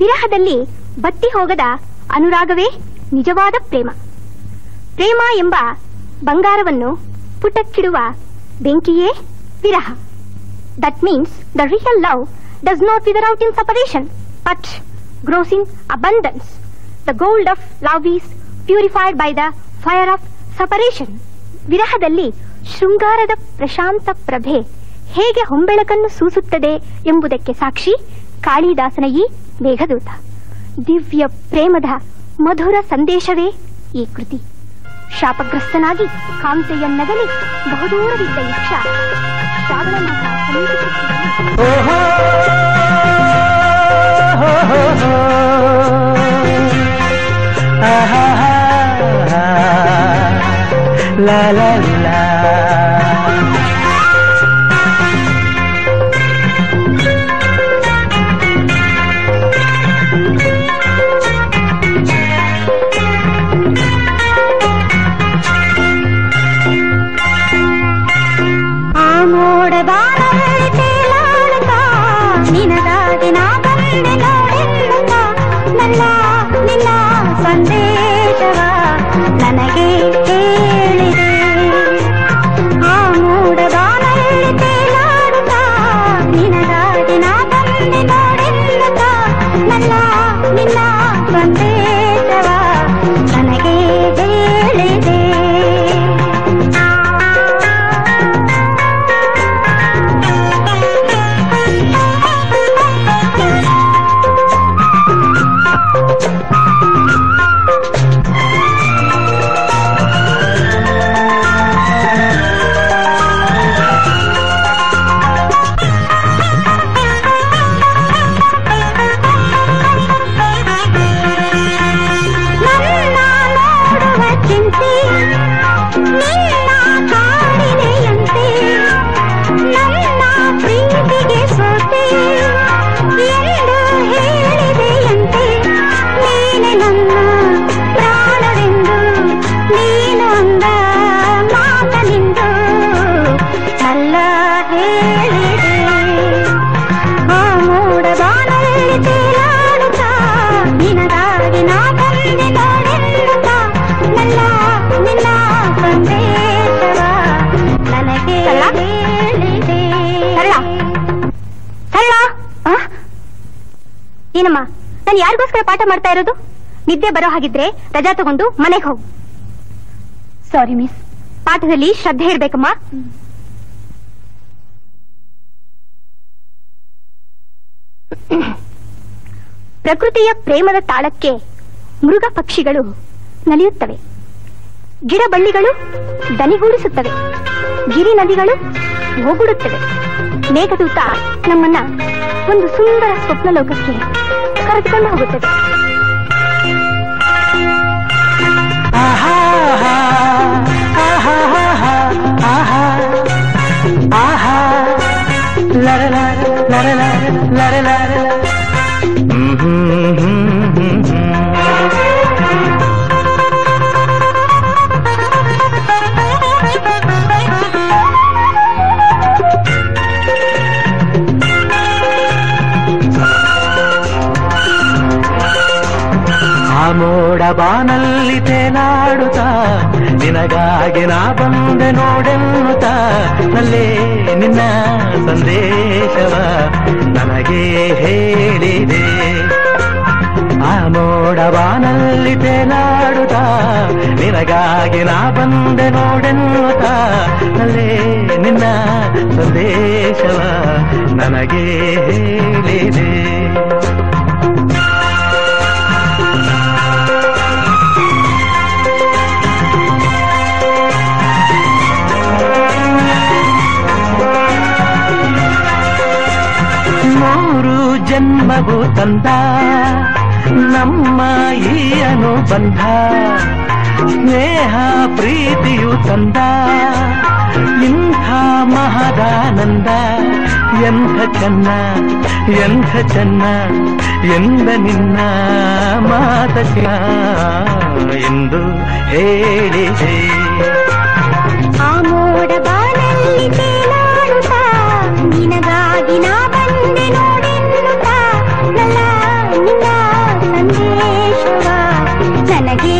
ವಿರಹದಲ್ಲಿ ಬತ್ತಿ ಹೋಗದ ಅನುರಾಗವೇ ನಿಜವಾದ ಪ್ರೇಮ. ಪ್ರೇಮ ಎಂಬ ಬಂಗಾರವನ್ನು ಪುಟಕ್ಕಿಡುವ ಬೆಂಕಿಯೇ ವಿರಹ. That means the real love does not wither out in separation but grows in abundance the gold of love is purified by the fire of separation ವಿರಹದಲ್ಲಿ ಶೃಂಗಾರದ ಪ್ರಶಾಂತ ಪ್ರಭೆ ಹೇಗೆ ಹೊಂಬೆಳಕನ್ನು ಸೂಸುತ್ತದೆ ಎಂಬುದಕ್ಕೆ ಸಾಕ್ಷಿ ಕಾಳಿದಾಸನ ಈ ಮೇಘದೂತ ದಿವ್ಯ ಪ್ರೇಮದ ಮಧುರ ಸಂದೇಶವೇ ಈ ಕೃತಿ ಶಾಪಗ್ರಸ್ತನಾಗಿ ಕಾಂತೆಯನ್ನಗಲಿ ಬಹುದೂರವಿದ್ದ ಯಕ್ಷ ಶ್ರಾವಣ ಏನಮ್ಮ? ನಾನು ಯಾರಿಗೋಸ್ಕರ ಪಾಠ ಮಾಡ್ತಾ ಇರೋದು? ನಿದ್ದೆ ಬರೋ ಹಾಗಿದ್ರೆ ರಜಾ ತಗೊಂಡು ಮನೆಗೆ ಹೋಗು. ಸಾರಿ ಮಿಸ್ ಪಾಠದಲ್ಲಿ ಶ್ರದ್ಧೆ ಇರ್ಬೇಕಮ್ಮ. ಪ್ರಕೃತಿಯ ಪ್ರೇಮದ ತಾಳಕ್ಕೆ ಮೃಗ ಪಕ್ಷಿಗಳು ನಲಿಯುತ್ತವೆ. ಗಿಡ ಬಳ್ಳಿಗಳು ದನಿಗೂಡಿಸುತ್ತವೆ. ಗಿರಿ ನದಿಗಳು ಹೋಗುಡುತ್ತವೆ. ಮೇಘದೂತ ನಮ್ಮನ್ನ ಒಂದು ಸುಂದರ ಸ್ವಪ್ನ ಲೋಕಕ್ಕೆ ಕರೆದುಕೊಂಡು ಹೋಗುತ್ತದೆ ಆಹಾ ಆಹಾ ಆಹಾ ಆಹಾ ಲರ ಲರ ಲರ ಲರ ಲರ ಲರ ಹ್ಮ್ ಹ್ಮ್ ಹ್ಮ್ ಬಾನಲ್ಲಿ ತೇನಾಡುತ್ತ ನಿನಗಾಗಿ ನಾ ಬಂದೆ ನೋಡೆನ್ನುತ್ತ, ನಲ್ಲೇ ನಿನ್ನ ಸಂದೇಶವ ನನಗೆ ಹೇಳಿದೆ. ಆ ಮೋಡ ಬಾನಲ್ಲಿ ತೇನಾಡುತ್ತ ನಿನಗಾಗಿ ನಾ ಬಂದೆ ನೋಡೆನ್ನುತ್ತ, ನಲ್ಲೇ ನಿನ್ನ ಸಂದೇಶವ ನನಗೆ ಹೇಳಿದೆ. ಜನ್ಮವು ತಂದ ನಮ್ಮ ಈ ಅನುಬಂಧ ಸ್ನೇಹ ಪ್ರೀತಿಯು ತಂದ ಇಂಥ ಮಹದಾನಂದ ಎಂಥ ಚೆನ್ನ ಎಂಥ ಚೆನ್ನ ಎಂದ ನಿನ್ನ ಮಾತಕ್ಕೆ ಎಂದು ಹೇಳಿದೆ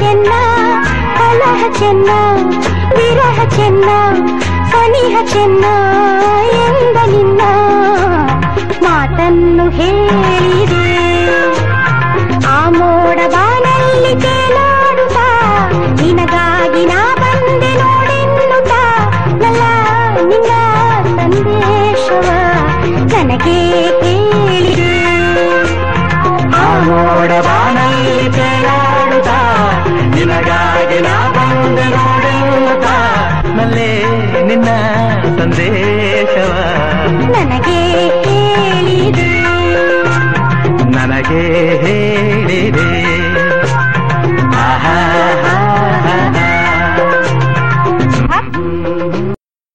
ಬೆಂದರು ಚೆನ್ನ ಕಲಹ ಚೆನ್ನ ವಿರಹ ಚೆನ್ನ ಸನಿಹ ಚೆನ್ನ ಎಂದ ನಿನ್ನ ಮಾತನ್ನು ಹೇಳಿದೆ ಆ ಮೋಡ ಬಾನಲ್ಲಿ ತೇಲಾಡುತ್ತಾ ನಿನಗಾಗಿ ನಾ ಬಂದೆ ನೋಡೆನ್ನುತ್ತಾ ನಲ್ಲ ನಿನ್ನ ಸಂದೇಶವ ನನಗೆ ಹೇಳಿದೆ ಆ ಮೋಡ ಬಾನಲ್ಲಿ ತೇಲಾಡುತ್ತಾ ನಿನಗಾಗಿ ನಾ ಬಂದೆ ನೋಡುತ್ತಾ ನಲ್ಲೇ ನಿನ್ನ ಸಂದೇಶವ. ನನಗೆ ಹೇಳಿದೆ ನನಗೆ